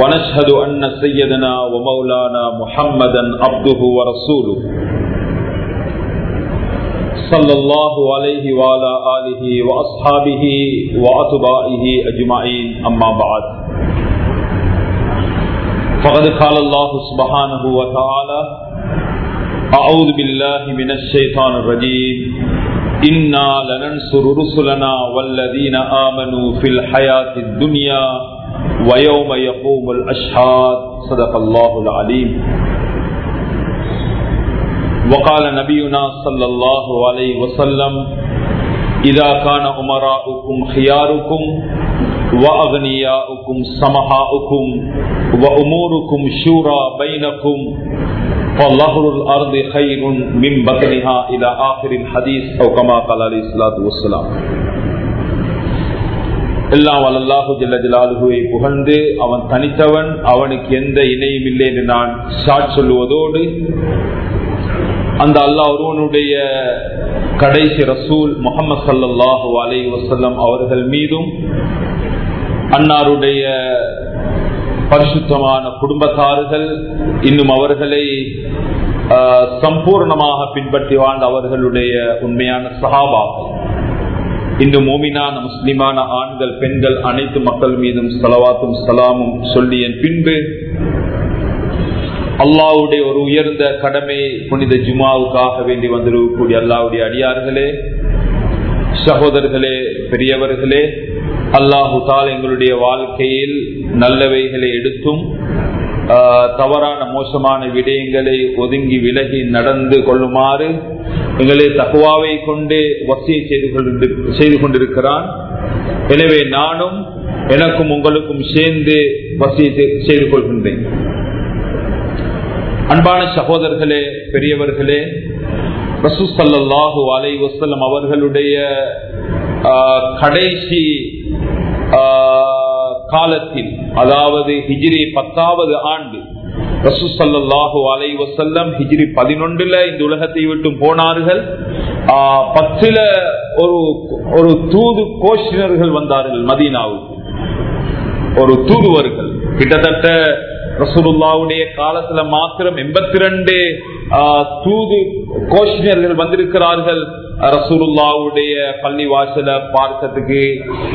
ونشهد أن سيدنا ومولانا محمدا عبده ورسوله. صلى الله عليه وعلى آله وأصحابه وأتباعه أجمعين. أما بعد. فقد قال الله سبحانه وتعالى أعوذ بالله من الشيطان الرجيم. إنا لننصر رسلنا والذين آمنوا في الحياة الدنيا ویوم یقوم الاشحاد صدق اللہ العلیم۔ وقال نبینا صلی اللہ علیہ وسلم، اذا کان امراؤکم خیارکم و اغنیاؤکم سمحاؤکم و امورکم شورا بینکم فاللہر الارض خیر من بطنها الى آخر الحدیث او کما قال علیہ السلام எல்லாம் வல்லல்லாஹு ஜல்லஜலாலுகுவை புகழ்ந்து அவன் தனித்தவன் அவனுக்கு எந்த இணையும் இல்லை என்று நான் சாட் சொல்லுவதோடு அந்த அல்லா ஒருவனுடைய கடைசி ரசூல் முகமது சல்லாஹு அலை வசல்லம் அவர்கள் மீதும் அன்னாருடைய பரிசுத்தமான குடும்பத்தார்கள் இன்னும் அவர்களை சம்பூர்ணமாக பின்பற்றி வாழ்ந்த அவர்களுடைய உண்மையான சகாபாக்கள் இன்று மோமினான முஸ்லிமான ஆண்கள் பெண்கள் அனைத்து மக்கள் மீதும் சலவாத்தும் சலாமும் சொல்லிய பின்பு அல்லாவுடைய ஒரு உயர்ந்த கடமை புனித ஜுமாவுக்காக வேண்டி வந்திருக்கக்கூடிய அல்லாவுடைய அடியார்களே சகோதரர்களே பெரியவர்களே அல்லாஹு தால் எங்களுடைய வாழ்க்கையில் நல்லவைகளை எடுத்தும் தவறான மோசமான விடயங்களை ஒதுங்கி விலகி நடந்து கொள்ளுமாறு எங்களை தகுவாவை கொண்டு வசதி செய்து கொண்டு செய்து கொண்டிருக்கிறான். எனவே நானும் எனக்கும் உங்களுக்கும் சேர்ந்து வசியை செய்து கொள்கின்றேன். அன்பான சகோதரர்களே பெரியவர்களே ரசூசல்லாஹு அலை வசலம் அவர்களுடைய கடைசி காலத்தில் அதாவது ஹிஜிரி பத்தாவது ஆண்டு ரசூசல்லாஹு அலை வசல்லம் ஹிஜிரி பதினொன்றுல இந்த உலகத்தை விட்டு போனார்கள். பத்துல ஒரு ஒரு தூது கோஷினர்கள் வந்தார்கள் மதீனாவுக்கு. ஒரு தூதுவர்கள். கிட்டத்தட்ட ரசூலுல்லாவுடைய காலத்துல மாத்திரம் எண்பத்தி ரெண்டு தூது கோஷினர்கள் வந்திருக்கிறார்கள். ரசூலுல்லாவுடைய பள்ளி வாசல பார்க்கறதுக்கு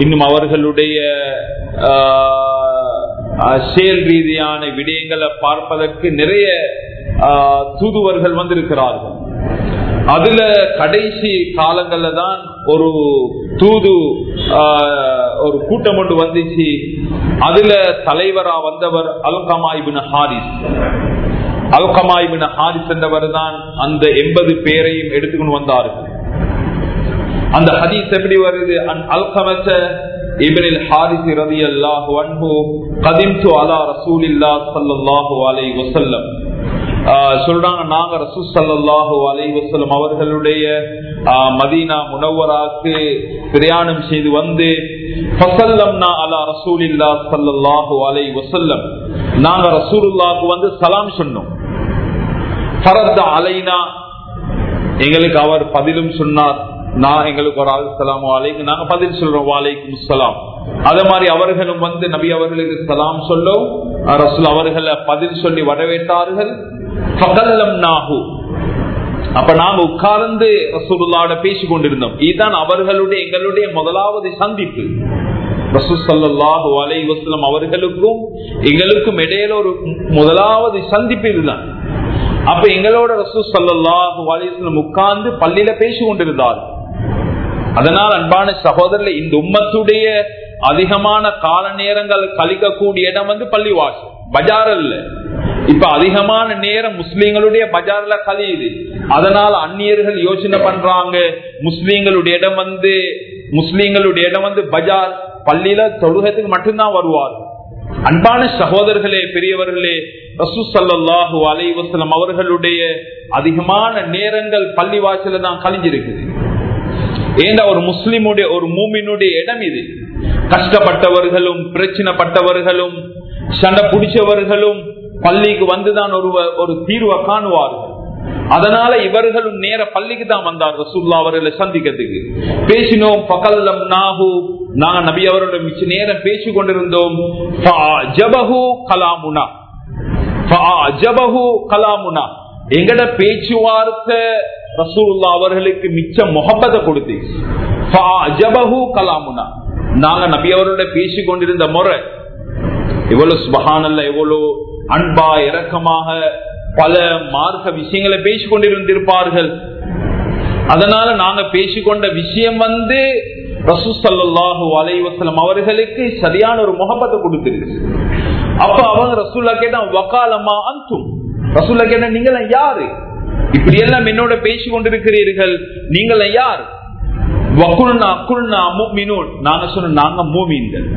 இன்னும் அவர்களுடைய செயல் ரீதியான விடயங்களை பார்ப்பதற்கு நிறைய தூதுவர்கள் வந்திருக்கிறார்கள். அதுல கடைசி காலங்கள்ல தான் ஒரு தூது ஒரு கூட்டம் ஒன்று வந்துச்சு. அதுல தலைவரா வந்தவர் அல்கமாயிபின் ஹாரிஸ். அல்கமாயிபின் ஹாரிஸ் என்றவர் தான் அந்த எண்பது பேரையும் எடுத்துக்கொண்டு வந்தார்கள். அந்த ஹதீஸ் எப்படி வருது? அல்கமச்ச இபினில் ஹாரிஸ் ரதி அல்லாஹு அன்பு கதிம்து அலா ரசூலில்லா சல்லாஹூ அலை வசல்லம் சொல்றாங்க நாங்க ரசூ சல்லாஹு அலை வசல்லம் அவர்களுடைய மதீனா முனவராக்கு பிரயாணம் செய்து வந்து அலா ரசூலில்லா சல்லாஹு அலை வசல்லம் நாங்க ரசூலுல்லாக்கு வந்து சலாம் சொன்னோம். பரத்த அலைனா எங்களுக்கு அவர் பதிலும் சொன்னார். நான் எங்களுக்கு ஒரு ஆள் சலாம் வாழைக்கு நாங்க பதில் சொல்றோம் வாழைக்கும் சலாம் அதே மாதிரி அவர்களும் வந்து நபி அவர்களுக்கு சலாம் சொல்லும் ரசூல் அவர்களை பதில் சொல்லி வரவேற்றார்கள். அப்ப நாங்க உட்கார்ந்து ரசூலுல்லாவோட பேசி கொண்டிருந்தோம் இதுதான் அவர்களுடைய எங்களுடைய முதலாவது சந்திப்பு. ரசூசல்லாஹு அலை வசலம் அவர்களுக்கும் எங்களுக்கும் இடையில ஒரு முதலாவது சந்திப்பு இதுதான். அப்ப எங்களோட ரசூ சல்லாஹு அலிஸ்லம் உட்கார்ந்து பள்ளியில பேசி கொண்டிருந்தார்கள் அதனால் அன்பான சகோதரர் இந்த உம்மத்துடைய அதிகமான கால நேரங்கள் கழிக்கக்கூடிய இடம் வந்து பள்ளிவாசல் பஜார் அல்ல இப்ப அதிகமான நேரம் முஸ்லீம்களுடைய பஜார்ல கழியுது. அதனால அந்நியர்கள் யோசனை பண்றாங்க முஸ்லீம்களுடைய இடம் வந்து முஸ்லீம்களுடைய இடம் வந்து பஜார் பள்ளியில தொழுகத்துக்கு மட்டும்தான் வருவார். அன்பான சகோதரர்களே பெரியவர்களே ரசூ சல்லாஹூ அலைவசலம் அவர்களுடைய அதிகமான நேரங்கள் பள்ளி வாசல தான் கழிஞ்சிருக்குது. ஏன்னா ஒரு முஸ்லிமுடைய ஒரு மூமினுடைய இடம் இது? கஷ்டப்பட்டவர்களும் பிரச்சனைப்பட்டவர்களும் சண்டை பிடிச்சவர்களும் பள்ளிக்கு வந்துதான் ஒரு ஒரு தீர்வை காணுவார்கள். அதனால இவர்களும் நேர பள்ளிக்கு தான் வந்தார் ரசூல்லா அவர்களை சந்திக்கிறதுக்கு. பேசினோம் பகல்லம் நாகு நாங்க நபி அவரோட மிச்ச நேரம் பேசி கொண்டிருந்தோம். ஜபஹு கலாமுனா. கலாமுனா. எங்கட பேச்சுவார்த்தை ரசூல்லா அவர்களுக்கு மிச்ச முகப்பத்தை கொடுத்து கலாமுனா. நாங்க நபி அவரோட பேசி கொண்டிருந்த முறை எவ்வளவு சுபகானல்ல எவ்வளவு அன்பா இரக்கமாக பல மார்க்க விஷயங்களை பேசிக் கொண்டிருந்திருப்பார்கள் அதனால நாங்க பேசிக்கொண்ட விஷயம் வந்து ரசூசல்லாஹு அலைவசலம் அவர்களுக்கு சரியான ஒரு முகப்பத்தை கொடுத்திருக்கு அப்ப அவங்க ரசூல்லா கேட்டா வக்காலமா அந்தும் ரசூல்லா கேட்டா நீங்கள யாரு? இப்படி எல்லாம் என்னோட பேசி கொண்டிருக்கிறீர்கள். நீங்கள யார்? வக்குல்னா அக்குல்னா மூமினூன் நாங்க சொன்ன நாங்க மூமீன்கள்.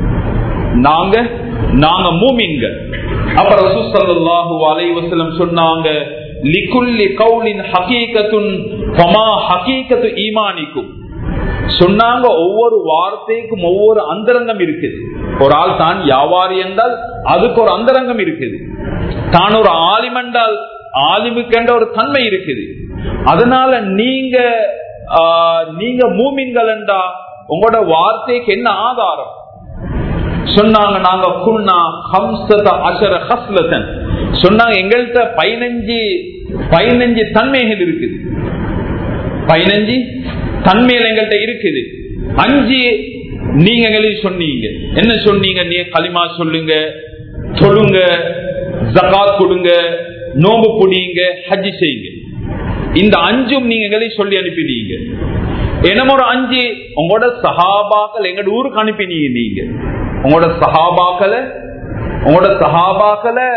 நாங்க நாங்க மூமீன்கள். அப்ப ரசூசல்லாஹு அலைவசலம் சொன்னாங்க லிகுல்லி கவுலின் ஹகீகத்துன் ஃபமா ஹகீகத்து ஈமானிக்கும். சொன்னாங்க ஒவ்வொரு வார்த்தைக்கும் ஒவ்வொரு அந்தரங்கம் இருக்குது. ஒரு ஆள் தான் வியாபாரி என்றால் அதுக்கு ஒரு அந்தரங்கம் இருக்குது. தான் ஒரு ஆலிம் என்றால் ஆலிமுக்கின்ற ஒரு தன்மை இருக்குது. அதனால நீங்க நீங்க மூமின்கள் என்றா உங்களோட வார்த்தைக்கு என்ன ஆதாரம்? சொன்னாங்க நாங்க குன்னா ஹம்சத அசர ஹஸ்லதன். சொன்னாங்க எங்கள்கிட்ட பதினஞ்சு பதினஞ்சு தன்மைகள் இருக்குது. பதினஞ்சு தன்மைகள் எங்கள்கிட்ட இருக்குது. அஞ்சு நீங்க எங்களுக்கு சொன்னீங்க. என்ன சொன்னீங்க? நீங்க களிமா சொல்லுங்க தொழுங்க ஜகாத் கொடுங்க நோம்பு புடியுங்க ஹஜ்ஜி செய்யுங்க. இந்த அஞ்சும் நீங்க சொல்லி அனுப்பினீங்க. என்னமோ ஒரு அஞ்சு உங்களோட சஹாபாக்கள் எங்கட ஊருக்கு அனுப்பினீங்க நீங்க. உங்களோட சஹாபாக்களை உங்களோட சஹாபாக்களை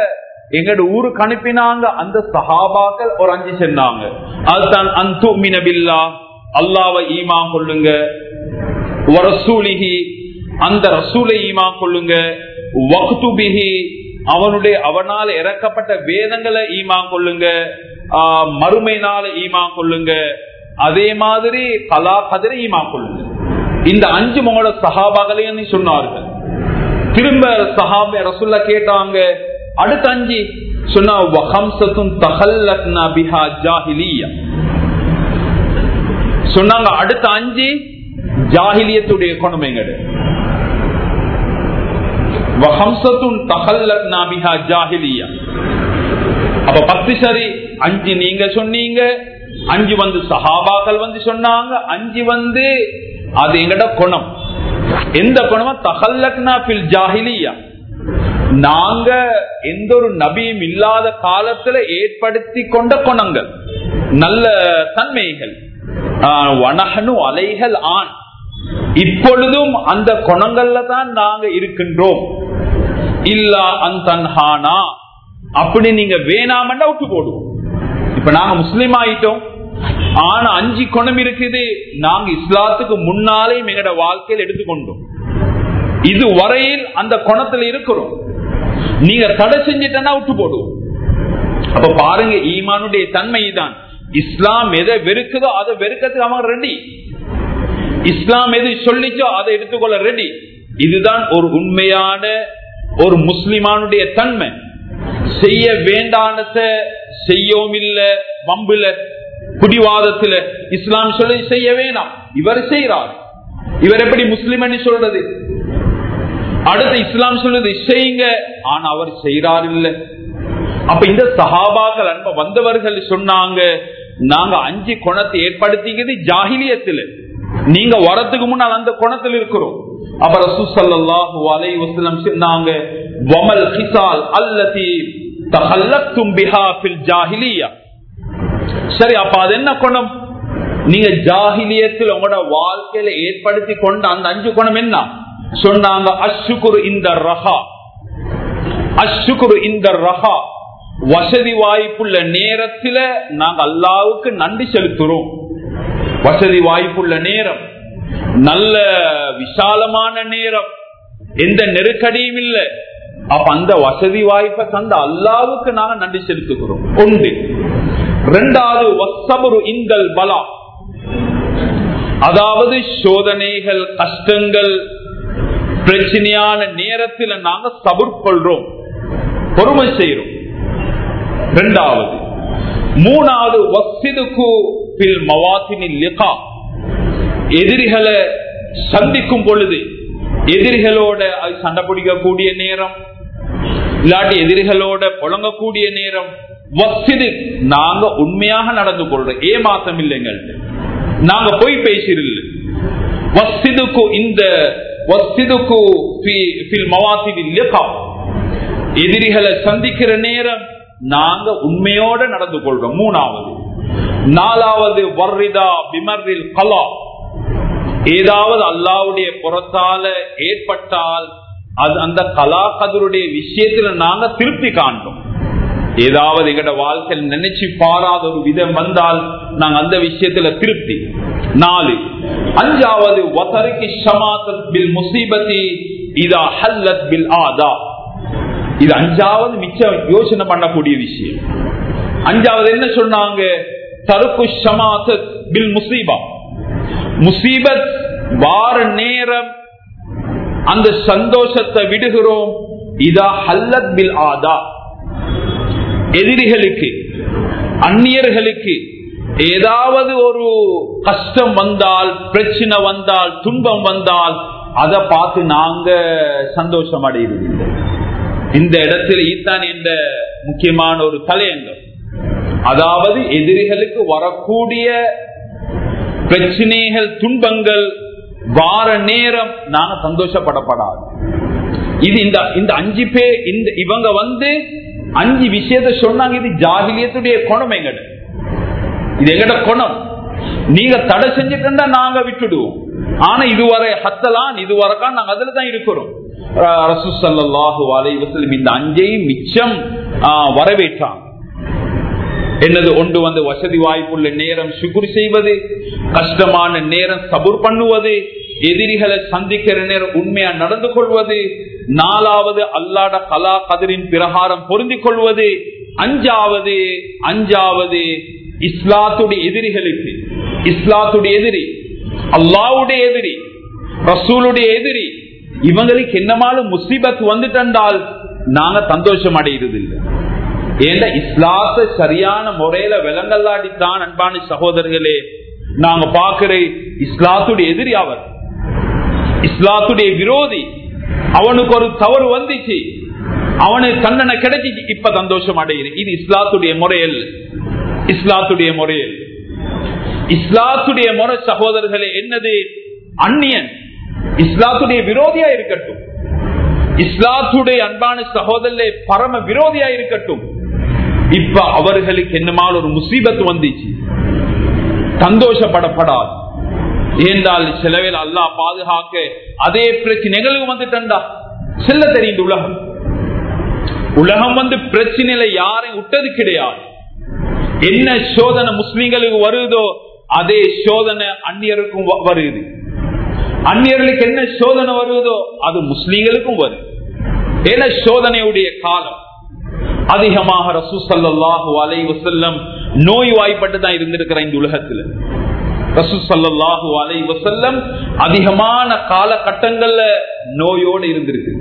எங்கட ஊருக்கு அனுப்பினாங்க அந்த சஹாபாக்கள் ஒரு அஞ்சு சென்னாங்க அதுதான் அந்து மினபில்லா அல்லாவை ஈமா கொள்ளுங்க. வரசூலிகி அந்த ரசூலை ஈமா கொள்ளுங்க. வக்துபிஹி அவனுடைய அவனால் இறக்கப்பட்ட வேதங்களை ஈமா கொள்ளுங்க. மறுமையினால ஈமா கொள்ளுங்க. அதே மாதிரி கலா கதிரை ஈமா கொள்ளுங்க. இந்த அஞ்சு உங்களோட சஹாபாகளையும் சொன்னார்கள். திரும்ப சஹாப ரசுல்லா கேட்டாங்க அடுத்த அஞ்சு சொன்னா சொன்னாங்க அடுத்த அஞ்சு ஜாகிலியத்துடைய கொணமைங்க அப்ப பத்து சரி அஞ்சு நீங்க சொன்னீங்க அஞ்சு வந்து சஹாபாக்கள் வந்து சொன்னாங்க அஞ்சு வந்து அது எங்கட குணம். எந்த குணமா? தகல்லக்னா பில் ஜாஹிலியா. நாங்க எந்த ஒரு நபியும் இல்லாத காலத்துல ஏற்படுத்தி கொண்ட குணங்கள். நல்ல தன்மைகள். வனகனு அலைகள் ஆண் இப்பொழுதும் அந்த குணங்கள்ல தான் நாங்க இருக்கின்றோம். இல்லா அந்தன்ஹானா அப்படி நீங்க வேணாமண்டா விட்டு போடுவோம். இப்ப நாங்க முஸ்லீம் ஆயிட்டோம். ஆனா அஞ்சு குணம் இருக்குது. நாங்க இஸ்லாத்துக்கு முன்னாலேயும் எங்களோட வாழ்க்கையில் எடுத்துக்கொண்டோம். இது வரையில் அந்த குணத்துல இருக்கிறோம். நீங்க தடை செஞ்சிட்டா விட்டு போடுவோம். அப்ப பாருங்க ஈமானுடைய தன்மை தான் இஸ்லாம் எதை வெறுக்குதோ அதை வெறுக்கிறதுக்கு அவங்க ரெடி இஸ்லாம் எது சொல்லிச்சோ அதை எடுத்துக்கொள்ள ரெடி இதுதான் ஒரு உண்மையான ஒரு முஸ்லிமானுடைய தன்மை. செய்ய வேண்டானத செய்யவும் இல்ல வம்புல குடிவாதத்துல. இஸ்லாம் சொல்லி செய்ய வேணாம். இவர் செய்யறார் இவர் எப்படி முஸ்லிம் சொல்றது? அடுத்து இஸ்லாம் சொல்லுது செய்யுங்க. ஆனா அவர் செய்யறாரு இல்ல. அப்ப இந்த சஹாபாக்கள் அன்ப வந்தவர்கள் சொன்னாங்க நாங்க அஞ்சு குணத்தை ஏற்படுத்திக்கிறது ஜாகிலியத்தில் நீங்க வரத்துக்கு முன்னால் அந்த குணத்தில் இருக்கிறோம். அப்புறம் ரசூசல்லாஹு அலை வசலம் சொன்னாங்க வமல் ஹிசால் அல்லதி தஹல்லத்தும் பிஹா ஃபில் ஜாஹிலியா. சரி அப்ப அது என்ன குணம்? நீங்க ஜாகிலியத்தில் உங்களோட வாழ்க்கையில ஏற்படுத்தி கொண்ட அந்த அஞ்சு குணம் என்ன? சொன்னாங்க அஷுகுரு இந்த ரஹா. அஷுகுரு இந்த ரஹா. வசதி வாய்ப்புள்ள நேரத்துல நாங்க அல்லாவுக்கு நன்றி செலுத்துறோம். வசதி வாய்ப்புள்ள நேரம் நல்ல விசாலமான நேரம் எந்த நெருக்கடியும் இல்லை. அப்ப அந்த வசதி வாய்ப்பை தந்த அல்லாவுக்கு நாங்க நன்றி செலுத்துகிறோம். ஒன்று. இரண்டாவது வசபுரு இந்தல் பலா. அதாவது சோதனைகள் கஷ்டங்கள் பிரச்சனையான நேரத்தில் நாங்க சபுர் கொள்றோம். பொறுமை செய்யறோம் இரண்டாவது மூணாவது எதிரிகளை சந்திக்கும் பொழுது எதிரிகளோட அது சண்டை பிடிக்கக்கூடிய நேரம் இல்லாட்டி எதிரிகளோட புழங்கக்கூடிய நேரம் வசிது நாங்க உண்மையாக நடந்து கொள்றோம். ஏமாத்தம் இல்லைங்கள்ட்ட நாங்க போய் பேசிடல வசிதுக்கு இந்த வசிதுக்கு எதிரிகளை சந்திக்கிற நேரம் நாங்க உண்மையோட நடந்து கொள்றோம். மூணாவது. நாலாவது வர்ரிதா பிமர்ரில் கலா. ஏதாவது அல்லாவுடைய புறத்தால ஏற்பட்டால் அது அந்த கலா கதருடைய விஷயத்துல நாங்க திருப்தி காண்போம் ஏதாவது எங்கட வாழ்க்கையில் நினைச்சு பாராத ஒரு விதம் வந்தால் நாங்க அந்த விஷயத்துல திருப்தி. நாலு. அஞ்சாவது பில் முசீபத்தி இதா ஹல்லத் பில் ஆதா. இது அஞ்சாவது மிச்சம் யோசனை பண்ணக்கூடிய விஷயம். அஞ்சாவது என்ன சொன்னாங்க? தருக்கு சமாசத் பில் முசீபா. முசீபத் வார நேரம் அந்த சந்தோஷத்தை விடுகிறோம். இதா ஹல்லத் பில் ஆதா. எதிரிகளுக்கு அந்நியர்களுக்கு ஏதாவது ஒரு கஷ்டம் வந்தால் பிரச்சனை வந்தால் துன்பம் வந்தால் அதை பார்த்து நாங்க சந்தோஷம் அடைகிறது இந்த இடத்தில் ஈத்தான் என்ற முக்கியமான ஒரு தலையங்கம். அதாவது எதிரிகளுக்கு வரக்கூடிய பிரச்சனைகள் துன்பங்கள் வார நேரம் நாங்க சந்தோஷப்படப்படாது. இது இந்த இந்த அஞ்சு பேர் இந்த இவங்க வந்து அஞ்சு விஷயத்த சொன்னாங்க இது ஜாகிலியத்துடைய குணம் எங்கட. இது எங்கட குணம். நீங்க தடை செஞ்சுட்டு நாங்க விட்டுடுவோம். ஆனா இதுவரை ஹத்தலான் இதுவரைக்கான் நாங்க அதுல தான் இருக்கிறோம் அரசு அலைவசலம் இந்த அஞ்சையும் மிச்சம் வரவேற்றான் என்னது ஒன்று வந்து வசதி வாய்ப்புள்ள நேரம் சுகுர் செய்வது கஷ்டமான நேரம் சபுர் பண்ணுவது எதிரிகளை சந்திக்கிற நேரம் உண்மையா நடந்து கொள்வது நாலாவது அல்லாட கலா கதிரின் பிரகாரம் பொருந்திக் கொள்வது அஞ்சாவது அஞ்சாவது இஸ்லாத்துடைய எதிரிகளுக்கு இஸ்லாத்துடைய எதிரி அல்லாவுடைய எதிரி ரசூலுடைய எதிரி இவங்களுக்கு என்னமாலும் முசிபத் வந்துட்டால் நாங்க சந்தோஷம் அடைகிறது இல்லை ஏன்னா இஸ்லாத்த சரியான முறையில விலங்கல்லாடித்தான் அன்பான சகோதரர்களே நாங்க பாக்குற இஸ்லாத்துடைய எதிரி அவர் இஸ்லாத்துடைய விரோதி அவனுக்கு ஒரு தவறு வந்துச்சு அவனுக்கு தண்டனை கிடைச்சி இப்ப சந்தோஷம் அடையிறேன். இது இஸ்லாத்துடைய முறையில் இஸ்லாத்துடைய முறையில் இஸ்லாத்துடைய முறை சகோதரர்களே என்னது? அந்நியன். இஸ்லாத்துடைய விரோதியா இருக்கட்டும். இஸ்லாத்துடைய அன்பான சகோதரே பரம விரோதியா இருக்கட்டும். இப்ப அவர்களுக்கு என்னமால் ஒரு முசீபத்து வந்துச்சு? சந்தோஷப்படப்படாது. ஏந்தால் சிலவேல் அல்லா பாதுகாக்க அதே பிரச்சனைகளுக்கு வந்துட்டா செல்ல தெரியுது உலகம். உலகம் வந்து பிரச்சனையில யாரையும் விட்டது கிடையாது. என்ன சோதனை முஸ்லிம்களுக்கு வருதோ அதே சோதனை அந்நியருக்கும் வருது. அந்நியர்களுக்கு என்ன சோதனை வருவதோ அது முஸ்லீம்களுக்கும் வருது ஏன்னா சோதனையுடைய காலம்? அதிகமாக ரசூ சல்லாஹு அலை வசல்லம் நோய் வாய்ப்பட்டு தான் இருந்திருக்கிற இந்த உலகத்துல. ரசூ சல்லாஹு அலை வசல்லம் அதிகமான காலகட்டங்கள்ல நோயோடு இருந்திருக்கு.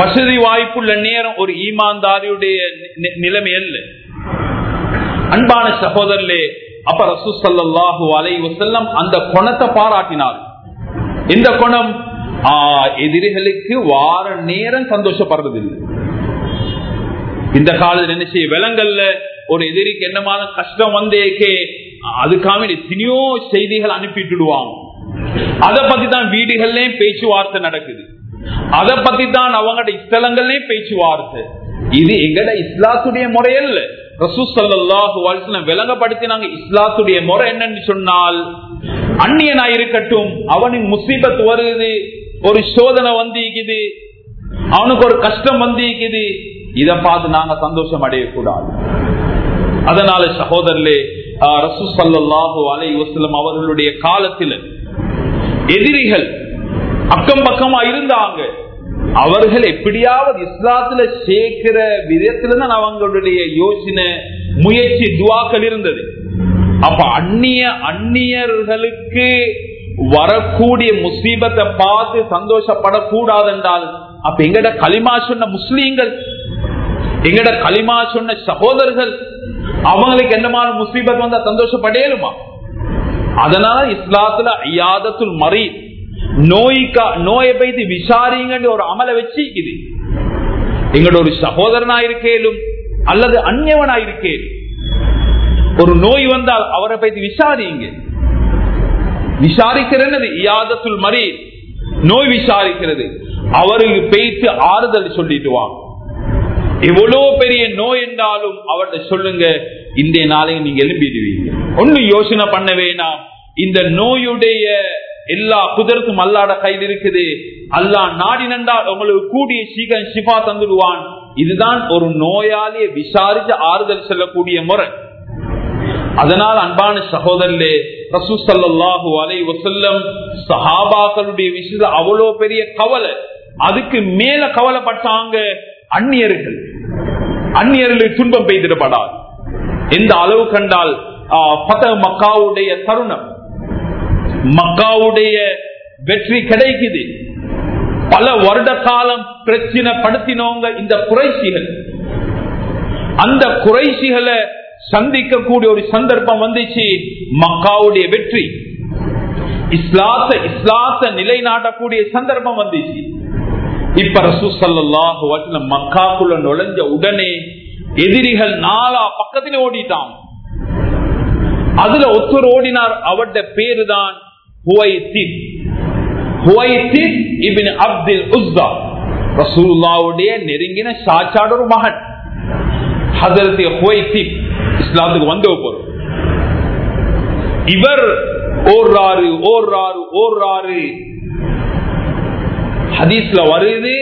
வசதி வாய்ப்புள்ள நேரம் ஒரு ஈமான்தாரியுடைய நிலைமை இல்லை அன்பான சகோதரர்களே அப்ப ரசூ சல்லாஹூ அலை வசல்லம் அந்த குணத்தை பாராட்டினார். இந்த குணம் எதிரிகளுக்கு வார நேரம் சந்தோஷப்படுறது இல்லை இந்த காலத்தில் என்ன செய்ய விலங்கல்ல ஒரு எதிரிக்கு என்னமான கஷ்டம் வந்தேக்கே அதுக்காக எத்தனையோ செய்திகள் அனுப்பிட்டுடுவாங்க. அதை பத்தி தான் வீடுகள்லயும் பேச்சுவார்த்தை நடக்குது. அதை பத்தி தான் அவங்களோட ஸ்தலங்கள்லயும் பேச்சுவார்த்தை. இது எங்கட இஸ்லாத்துடைய முறையல்ல. விளங்கப்படுத்தினாங்க இஸ்லாத்துடைய முறை என்னன்னு சொன்னால் அந்நியனா இருக்கட்டும் அவனின் முசீபத் வருது ஒரு சோதனை வந்திருக்குது அவனுக்கு ஒரு கஷ்டம் வந்திருக்குது இதை பார்த்து நாங்க சந்தோஷம் அடையக்கூடாது. அதனால சகோதரர்களே ரசூ சல்லாஹு அலை வசலம் அவர்களுடைய காலத்தில் எதிரிகள் அக்கம் பக்கமா இருந்தாங்க. அவர்கள் எப்படியாவது இஸ்லாத்துல சேர்க்கிற விதத்துல தான் அவங்களுடைய யோசனை முயற்சி துவாக்கள் இருந்தது. அப்ப அந்நிய அந்நியர்களுக்கு வரக்கூடிய முசீபத்தை பார்த்து சந்தோஷப்படக்கூடாது என்றால் அப்ப எங்கட களிமா சொன்ன முஸ்லீம்கள் எங்கட களிமா சொன்ன சகோதரர்கள் அவங்களுக்கு என்னமான முசீபத் வந்தா சந்தோஷப்படையலுமா அதனால இஸ்லாத்துல ஐயாதத்துள் மறி நோய்க்கா நோயை பைத்து விசாரிங்கன்னு ஒரு அமலை வச்சிக்குது. எங்களோட ஒரு சகோதரனா இருக்கேலும் அல்லது அந்நியவனா இருக்கேலும் ஒரு நோய் வந்தால் அவரை பைத்து விசாரிங்க விசாரிக்கிறது இயாதத்துல் மறி நோய் விசாரிக்கிறது. அவருக்கு பேய்த்து ஆறுதல் சொல்லிட்டு எவ்வளவு பெரிய நோய் என்றாலும் அவர்கிட்ட சொல்லுங்க. இந்த நாளைக்கு நீங்க எழுப்பிடுவீங்க ஒண்ணு யோசனை பண்ண வேணாம். இந்த நோயுடைய எல்லா குதிரத்தும் அல்லாட கையில் இருக்குது. அல்லா நாடி நண்டால் உங்களுக்கு கூடிய சீக்கிரம் சிபா தந்துடுவான். இதுதான் ஒரு நோயாளியை விசாரித்து ஆறுதல் செல்லக்கூடிய முறை. அதனால் அன்பான சகோதரர்களே ரசூசல்லாஹு அலை வசல்லம் சஹாபாக்களுடைய விஷயத்துல அவ்வளவு பெரிய கவலை. அதுக்கு மேல கவலைப்பட்டாங்க அந்நியர்கள். அந்நியர்களுக்கு துன்பம் பெய்திடப்படாது. எந்த அளவு கண்டால் மக்காவுடைய தருணம். மக்காவுடைய வெற்றி கிடைக்குது. பல வருட காலம் பிரச்சனை படுத்தினவங்க இந்த குறைசிகள் அந்த குறைசிகளை சந்திக்கக்கூடிய ஒரு சந்தர்ப்பம் வந்துச்சு மக்காவுடைய வெற்றி. இஸ்லாத்த இஸ்லாத்த நிலைநாட்டக்கூடிய சந்தர்ப்பம் வந்துச்சு. இப்ப ரசூசல்லாஹு மக்காக்குள்ள நுழைஞ்ச உடனே எதிரிகள் நாலா பக்கத்துல ஓடிட்டான் அதுல ஒத்தர் ஓடினார் அவருடைய பேரு தான் அப்துல் உஸ்தா ரசூல்லாவுடைய நெருங்கின சாச்சாட ஒரு மகன் இஸ்லாத்துக்கு வந்த போறோம் இவர் ஓர்றாரு ஓர்றாரு ஓர்றாரு. ஹதீஸ்ல வருது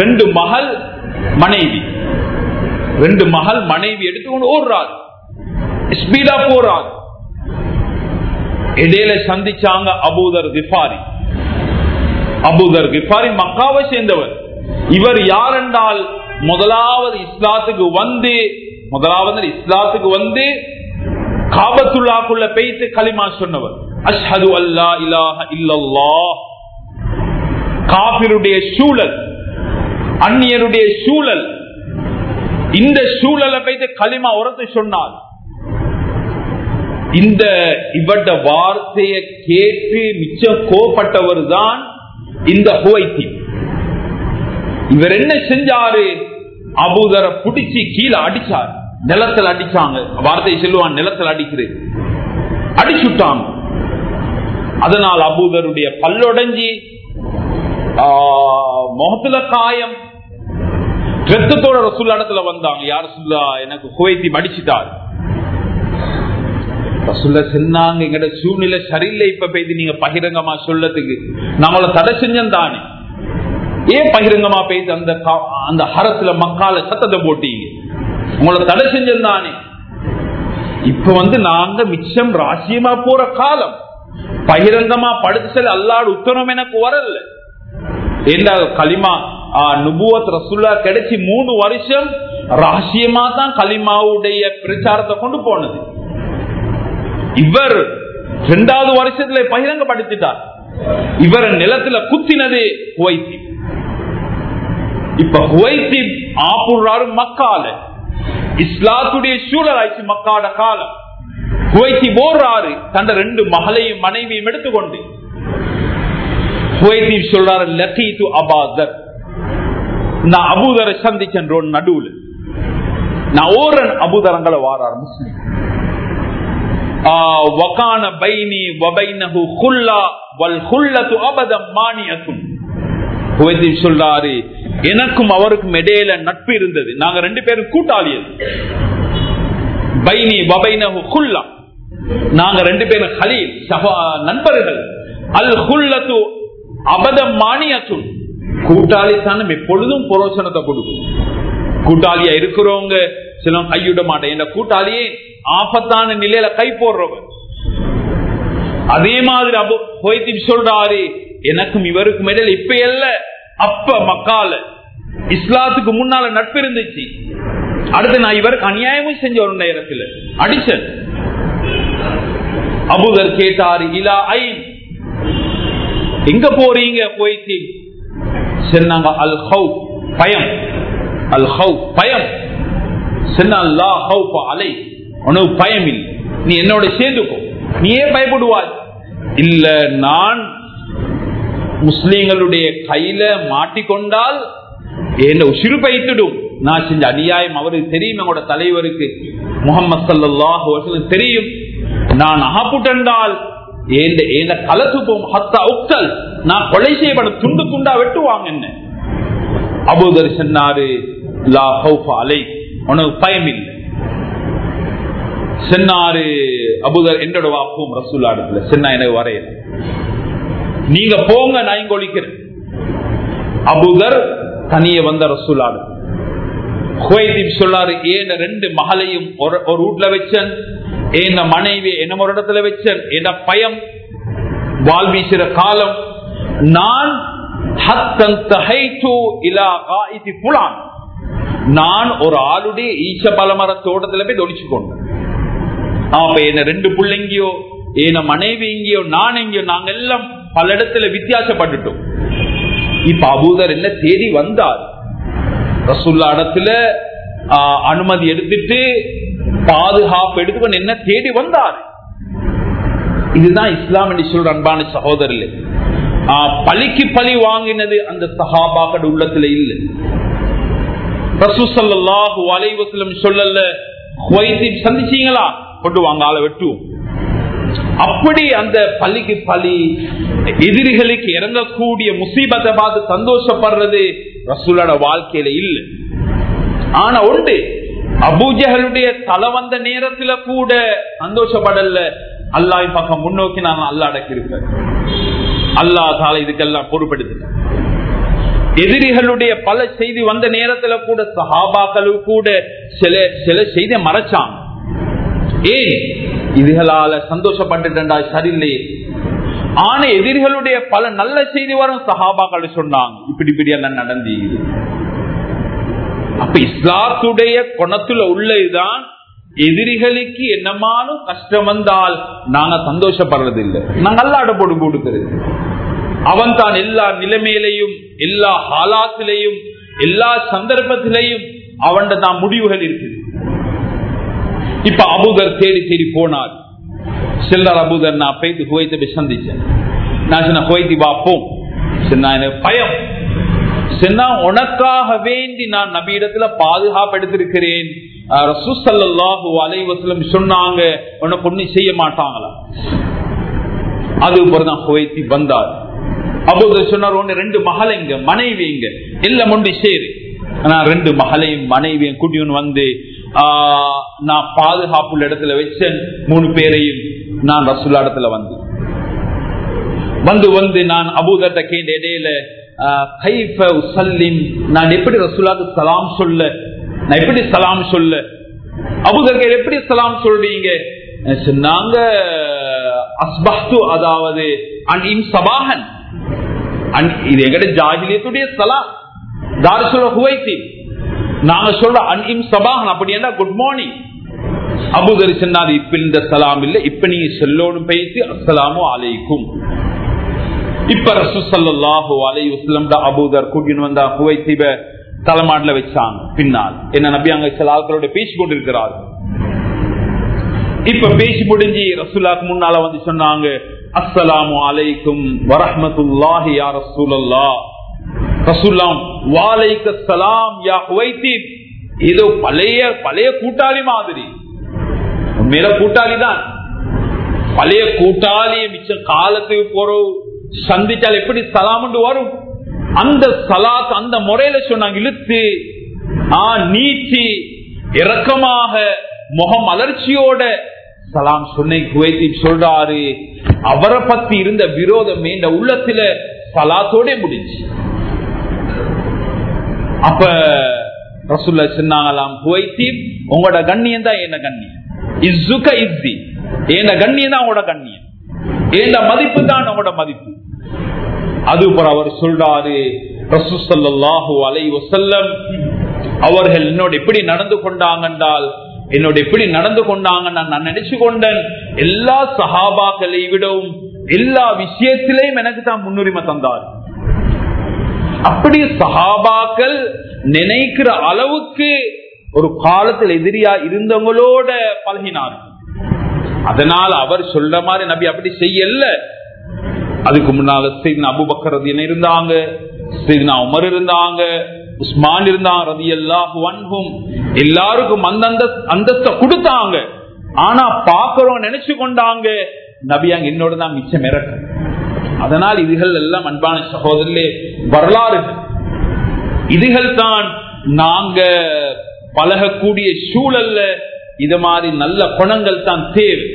ரெண்டு மகள் மனைவி. ரெண்டு மகள் மனைவி எடுத்துக்கொண்டு ஓடுறாரு ஸ்பீடா போறாரு. இடையில சந்திச்சாங்க அபூதர் கிஃபாரி. அபூதர் கிஃபாரி மக்காவை சேர்ந்தவர். இவர் யார் என்றால் முதலாவது இஸ்லாத்துக்கு வந்து முதலாவது இஸ்லாத்துக்கு வந்து காபத்துல்லாக்குள்ள பெய்து களிமா சொன்னவர். அஷ்ஹது அல்லா இலாஹ இல்லல்லா காபிருடைய சூழல் அந்நியருடைய சூழல் இந்த சூழலை வைத்து களிமா உரத்து சொன்னார். இந்த இவட வார்த்தையை கேட்டு மிச்சம் கோப்பட்டவர் தான் இந்த ஹுவைத்தி இவர் என்ன செஞ்சாரு? அபூதரை பிடிச்சி கீழே அடிச்சார். நிலத்தில் அடிச்சாங்க. வார்த்தையை சொல்லுவான் நிலத்தில் அடிக்கிறது அடிச்சுட்டாங்க. அதனால் அபூதருடைய பல்லொடைஞ்சி முகத்துல காயம். ரத்தத்தோட ரசூல் இடத்துல வந்தாங்க. யார் சொல்லா எனக்கு குவைத்தி மடிச்சுட்டாரு. ரசுல்ல சொன்னாங்க எங்கட சூழ்நிலை சரியில்லை இப்ப பெய்து நீங்க பகிரங்கமா சொல்லதுக்கு நம்மள தடை செஞ்சம் தானே. ஏன் பகிரங்கமா பெய்து அந்த அந்த ஹரத்துல மக்கால சத்தத்தை போட்டீங்க? உங்களை தடை செஞ்சம் தானே. இப்ப வந்து நாங்க மிச்சம் ராசியமா போற காலம். பகிரங்கமா படுத்து அல்லாடு உத்தரவு எனக்கு வரல. என்ன களிமா நுபுவத் ரசுல்லா கிடைச்சி மூணு வருஷம் ரகசியமா தான் களிமாவுடைய பிரச்சாரத்தை கொண்டு போனது. இவர் இரண்டாவது வருஷத்துல பகிரங்கப்படுத்திட்டார். இவர் நிலத்துல குத்தினது குவைத்தி. இப்ப குவைத்தி ஆப்புறாரு மக்கால. இஸ்லாத்துடைய சூழல் ஆயிடுச்சு மக்காட காலம். குவைத்தி போடுறாரு தந்த ரெண்டு மகளையும் மனைவியும் எடுத்துக்கொண்டு. குவைத்தி சொல்றாரு லக்கீத்து அபாதர். நான் அபூதரை சந்திச்சேன் நடுவுல. நான் ஓரன் அபூதரங்களை வாரார் முஸ்லீம். பைனி வபைனஹு குல்லா வல் குல்லத்து அபதம் மானியத்தும். குவைத்தி சொல்றாரு எனக்கும் அவருக்கும் இடையில நட்பு இருந்தது. நாங்க ரெண்டு பேரும் கூட்டாளியது பைனி வபைனஹு குல்லா. நாங்க ரெண்டு பேரும் ஹலீல் நண்பர்கள். அல் குல்லத்து அபதம் மானியத்தும். கூட்டாளித்தானம் எப்பொழுதும் புரோசனத்தை கொடுக்கும். கூட்டாளியா இருக்கிறவங்க சில கையிட மாட்டேன். என்ற கூட்டாளியே ஆபத்தான நிலையில கை போடுறவன். அதே மாதிரி அபு சொல்றாரு எனக்கும் இவருக்கும் இடையில இப்ப இல்ல அப்ப மக்கால. இஸ்லாத்துக்கு முன்னால நட்பு இருந்துச்சு. அடுத்து நான் இவருக்கு அநியாயமும் செஞ்ச ஒரு நேரத்தில். அடிச்சன் அபுதர் கேட்டாரு இலா ஐ எங்க போறீங்க போய்த்தி சொன்னாங்க அல் ஹவு பயம். அல் ஹவு பயம். அலை. உனக்கு பயம் இல்லை நீ என்னோட சேர்ந்துக்கோ. நீ ஏன் பயப்படுவாய். இல்ல நான் முஸ்லீம்களுடைய கையில மாட்டிக்கொண்டால் என்ன உசிறு பைத்திடும். நான் செஞ்ச அநியாயம் அவருக்கு தெரியும் என்னோட தலைவருக்கு முகமது சல்லாஹ் தெரியும். நான் அகப்புட்டென்றால் கலசுப்போம் ஹத்தா உக்தல். நான் கொலை செய்யப்பட துண்டு துண்டா வெட்டுவாங்க என்ன? அபூதர் சொன்னாரு லா ஹவுஃபா அலை உனக்கு பயம் இல்லை சென்னாரு அபுதர் என்னோட வாப்பும் ரசூல்லா இடத்துல சென்னா எனக்கு வரையல. நீங்க போங்க நான் இங்க ஒழிக்கிறேன். அபுதர் தனிய வந்த ரசூல்லாடு சொல்லாரு ஏன ரெண்டு மகளையும் ஒரு ஒரு வீட்டுல வச்சன்? என்ன மனைவி என்ன ஒரு இடத்துல வச்சன்? என்ன பயம்? வாழ் வீசுற காலம்? நான் நான் ஒரு ஆளுடைய ஈச்ச பலமர தோட்டத்துல போய் தொடிச்சு கொண்டேன். என்ன ரெண்டு பிள்ளைங்கயோ என்ன மனைவி எங்கேயோ நான் எங்கேயோ நாங்க எல்லாம் பல இடத்துல வித்தியாசப்பட்டுட்டோம். இப்ப அபூதர் என்ன தேடி வந்தார்? ரசுல்லா இடத்துல அனுமதி எடுத்துட்டு பாதுகாப்பு எடுத்துக்கொண்டு என்ன தேடி வந்தார்? இதுதான் இஸ்லாம் என்று சொல்ற அன்பான சகோதரர்களே. பழிக்கு பழி வாங்கினது அந்த சஹாபாக்கள் உள்ளத்துல இல்லை. ரசூசல்லாஹு அலைவசலம் சொல்லல சந்திச்சீங்களா? கொண்டு வாங்க ஆளை வெட்டுவோம். அப்படி அந்த பள்ளிக்கு பள்ளி எதிரிகளுக்கு இறங்கக்கூடிய முசீபத்தை பார்த்து சந்தோஷப்படுறது ரசூலோட வாழ்க்கையில இல்லை. ஆனா உண்டு. அபூஜகளுடைய தலை வந்த நேரத்துல கூட சந்தோஷப்படல. அல்லாவின் பக்கம் முன்னோக்கி நான் அல்லா அடக்கி இருக்க அல்லா தால இதுக்கெல்லாம் பொறுப்படுத்த எதிரிகளுடைய பல செய்தி வந்த நேரத்துல கூட சஹாபாக்களும் கூட சில சில செய்தியை மறைச்சாங்க. ஏன்? இதுகளால சந்தோஷப்பட்டுட்டா சரியில்லை. ஆனா எதிரிகளுடைய பல நல்ல செய்தி வரும் சஹாபாக்கள் சொன்னாங்க. இப்படி இப்படி எல்லாம் நடந்தீங்க அப்ப இஸ்லாத்துடைய குணத்துல உள்ளதுதான் எதிரிகளுக்கு என்னமானும் கஷ்டம் வந்தால் நாங்க சந்தோஷப்படுறது இல்லை நாங்க அல்லாட அடப்போடு கொடுக்கிறது. அவன் தான் எல்லா நிலைமையிலையும் எல்லா ஹாலாத்திலையும் எல்லா சந்தர்ப்பத்திலையும் அவன் தான் முடிவுகள் இருக்குது. இப்ப அபுதர் தேடி தேடி போனார். செல்லார் அபுதர் நான் போயிட்டு குவைத்தை போய் சந்திச்சேன். நான் சொன்ன குவைத்தி பார்ப்போம் எனக்கு பயம். சென்னா உனக்காக வேண்டி நான் நபியிடத்துல பாதுகாப்பு எடுத்திருக்கிறேன் ரசூசல்லாஹு அலைவசலம் சொன்னாங்க உனக்கு ஒண்ணு செய்ய மாட்டாங்களா? அது தான் குவைத்தி வந்தார். அப்போது சொன்னார் ஒன்று ரெண்டு மகளைங்க மனைவிங்க எல்லாம் ஒன்று சேரு. நான் ரெண்டு மகளையும் மனைவியும் கூட்டியும் வந்து நான் பாதுகாப்புள்ள இடத்துல வச்சேன். மூணு பேரையும் நான் ரசுல்லா இடத்துல வந்து. வந்து வந்து நான் அபூதட்ட கேண்ட இடையில கைஃப உசல்லின் நான் எப்படி ரசுல்லாக்கு சலாம் சொல்ல? நான் எப்படி சலாம் சொல்ல? அபுதர்கள் எப்படி சலாம் சொல்றீங்க? சொன்னாங்க அஸ்பஹ்து அதாவது அன் சபாகன் இது எங்கட ஜாகிலியத்துடைய சலாம் தாரு சொல்ற ஹுவைத்தி நாங்க சொல்ற அன்இம் சபாகன் அப்படி என்ன குட் மார்னிங் அபுதரி சொன்னாது இப்ப இந்த சலாம் இல்ல. இப்ப நீங்க செல்லோடும் பேசி அஸ்ஸலாமு அலைக்கும். இப்ப ரசூசல்லாஹு அலை வஸ்லம் அபூதர் கூட்டின்னு வந்தா குவைத்தீப தலைமாட்டில் வச்சாங்க. பின்னால். என்ன நம்பி அங்க சில ஆட்களோட பேசி கொண்டிருக்கிறார்கள். இப்ப பேசி முடிஞ்சு ரசூலாக்கு முன்னால வந்து சொன்னாங்க அஸ்ஸலாமு அலைக்கும் வரஹமத்துல்லாஹி யா ரசூலல்லா ரசூல்லாம் வாலைக்க சலாம் யா குவைத்தீப் ஏதோ பழைய பழைய கூட்டாளி மாதிரி உண்மையில கூட்டாளி தான் பழைய கூட்டாளியை மிச்ச காலத்துக்கு போறோம் சந்திச்சால் எப்படி சலாம்னு வரும் அந்த சலாத் அந்த முறையில சொன்னாங்க இழுத்து ஆ நீச்சி இரக்கமாக முகம் அலர்ச்சியோட சலாம் சொன்னை குவைத்தி சொல்றாரு அவரை பத்தி இருந்த விரோதம் இந்த உள்ளத்துல சலாத்தோட முடிஞ்சு. அப்ப ரசுல்ல சொன்னாங்களாம் குவைத்தி உங்களோட கண்ணியம் தான் என்ன கண்ணியம்? இசுக இஸ்தி என்ன கண்ணியம் தான் உங்களோட கண்ணியம்? என்ன மதிப்பு தான் உங்களோட மதிப்பு? அது அவர் சொல்றாரு ரசூசல்லாஹு அலை வசல்லம் அவர்கள் என்னோட எப்படி நடந்து கொண்டாங்க என்றால் என்னோட எப்படி நடந்து கொண்டாங்க நான் நினைச்சு கொண்டேன். எல்லா சஹாபாக்களை விடவும் எல்லா விஷயத்திலையும் எனக்கு தான் முன்னுரிமை தந்தார். அப்படி சஹாபாக்கள் நினைக்கிற அளவுக்கு ஒரு காலத்தில் எதிரியா இருந்தவங்களோட பழகினார். அதனால் அவர் சொல்ற மாதிரி நபி அப்படி செய்யல. அதுக்கு முன்னால சீதனா அபுபக்கர் ரதி இருந்தாங்க சீதனா உமர் இருந்தாங்க உஸ்மான் இருந்தாங்க ரதி எல்லாஹும் எல்லாருக்கும் அந்த அந்தஸ்த கொடுத்தாங்க. ஆனா பாக்குறோம் நினைச்சு கொண்டாங்க. நபி அங்க என்னோட தான் மிச்சம் இறக்க அதனால் இதுகள் எல்லாம் அன்பான சகோதரிலே வரலாறு இதுகள் தான் நாங்க பழகக்கூடிய சூழல்ல இது மாதிரி நல்ல குணங்கள் தான் தேவை.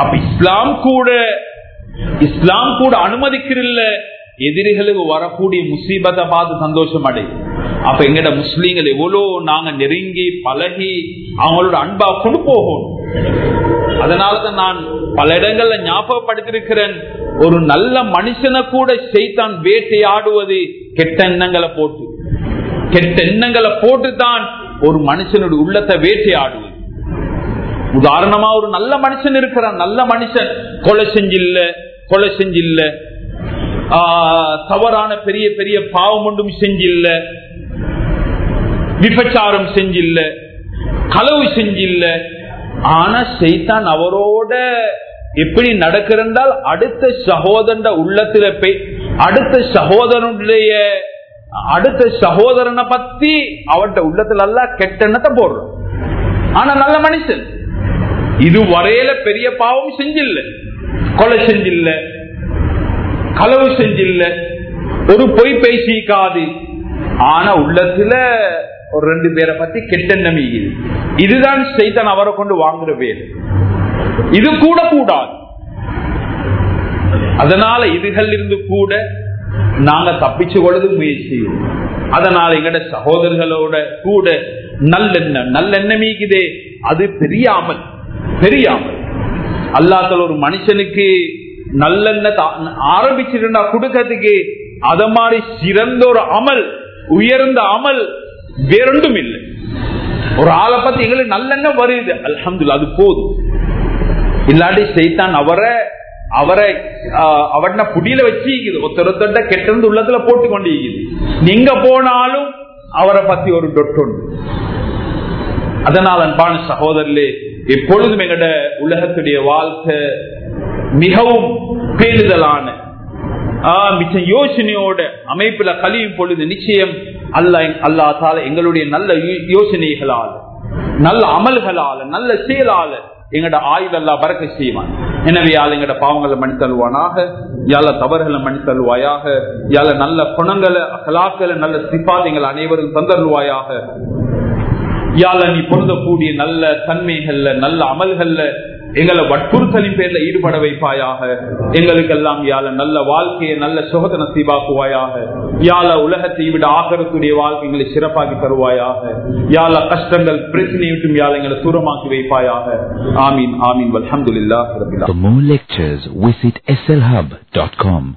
அப்ப இஸ்லாம் கூட இஸ்லாம் கூட அனுமதிக்கிறல்ல எதிரிகளுக்கு வரக்கூடிய முசீபத்தை பார்த்து சந்தோஷம் அடை அப்ப எங்கட முஸ்லீம்கள் எவ்வளோ நாங்க நெருங்கி பழகி அவங்களோட அன்பா கொண்டு போகணும். அதனாலதான் நான் பல இடங்கள்ல ஞாபகப்படுத்திருக்கிறேன் ஒரு நல்ல மனுஷனை கூட செய்தான் வேட்டையாடுவது கெட்ட எண்ணங்களை போட்டு. கெட்ட எண்ணங்களை போட்டு தான் ஒரு மனுஷனுடைய உள்ளத்தை வேட்டையாடுவது. உதாரணமா ஒரு நல்ல மனுஷன் இருக்கிறான். நல்ல மனுஷன் கொலை செஞ்சில்ல கொலை செஞ்சில்ல. தவறான பெரிய பெரிய பாவம் ஒன்றும் செஞ்சில்ல. விபச்சாரம் செஞ்சில்ல. களவு செஞ்சில்லை. ஆனா செய்தான் அவரோட எப்படி நடக்கிறால் அடுத்த சகோதரன் உள்ளத்துல போய் அடுத்த சகோதரனுடைய அடுத்த சகோதரனை பத்தி அவட்ட உள்ளத்துல எல்லாம் கெட்ட எண்ணத்தை போடுறோம். ஆனா நல்ல மனுஷன். இது வரையில பெரிய பாவம் செஞ்சில்ல. கொலை செஞ்சில்ல. களவு செஞ்சில்ல. ஒரு பொய் பேசிக்காது. ஆனா உள்ளத்துல ஒரு ரெண்டு பேரை பத்தி கெட்டெண்ணம் இதுதான் சைத்தன் அவரை கொண்டு வாங்குற பேர் இது கூட கூடாது. அதனால இதுகள் இருந்து கூட நாங்க தப்பிச்சு கொள்ளது முயற்சி அதனால எங்கட சகோதரர்களோட கூட நல்லெண்ணம் நல்லெண்ணமீக்குதே அது தெரியாமல் தெரியாமல் அல்லாத்தல் ஒரு மனுஷனுக்கு நல்லெண்ண ஆரம்பிச்சிருந்தா கொடுக்கறதுக்கு அத மாதிரி சிறந்த ஒரு அமல் உயர்ந்த அமல் வேறொன்றும் இல்லை ஒரு ஆளை பத்தி எங்களுக்கு நல்லெண்ணம் வருது. அலமது அது போதும். இல்லாட்டி செய்தான் அவரை அவரை அவட புடியில வச்சிருக்குது ஒருத்தரத்தொட்ட கெட்டது உள்ளத்துல போட்டு கொண்டிருக்குது. நீங்க போனாலும் அவரை பத்தி ஒரு டொட்டு அதனால் அன்பான சகோதரர்களே எப்பொழுதும் எங்கட உலகத்துடைய வாழ்க்கை மிகவும் பேணுதலான மிச்சம் யோசனையோட அமைப்புல கழியும் பொழுது நிச்சயம் அல்ல அல்லா தால எங்களுடைய நல்ல யோசனைகளால் நல்ல அமல்களால நல்ல செயலால எங்கட ஆயுள் அல்லா பறக்க செய்வான். எனவே யாழ் எங்கட பாவங்களை மணி தருவானாக யாழ தவறுகளை மணி தருவாயாக யாழ நல்ல குணங்களை கலாக்களை நல்ல சிபாதைகள் அனைவரும் தந்தருவாயாக யாழ நீ பொருந்தக்கூடிய நல்ல தன்மைகள்ல நல்ல அமல்கள்ல எங்களை வற்புறுத்தலின் பேர்ல ஈடுபட வைப்பாயாக. எங்களுக்கெல்லாம் யாழ நல்ல வாழ்க்கையை நல்ல சுகத நசீபாக்குவாயாக. யாழ உலகத்தை விட ஆகரத்துடைய வாழ்க்கைகளை சிறப்பாக்கி தருவாயாக. யாழ கஷ்டங்கள் பிரச்சனை விட்டும் யாழ எங்களை தூரமாக்கி வைப்பாயாக. ஆமீன் ஆமீன். அலமதுல்லா For more lectures, visit slhub.com.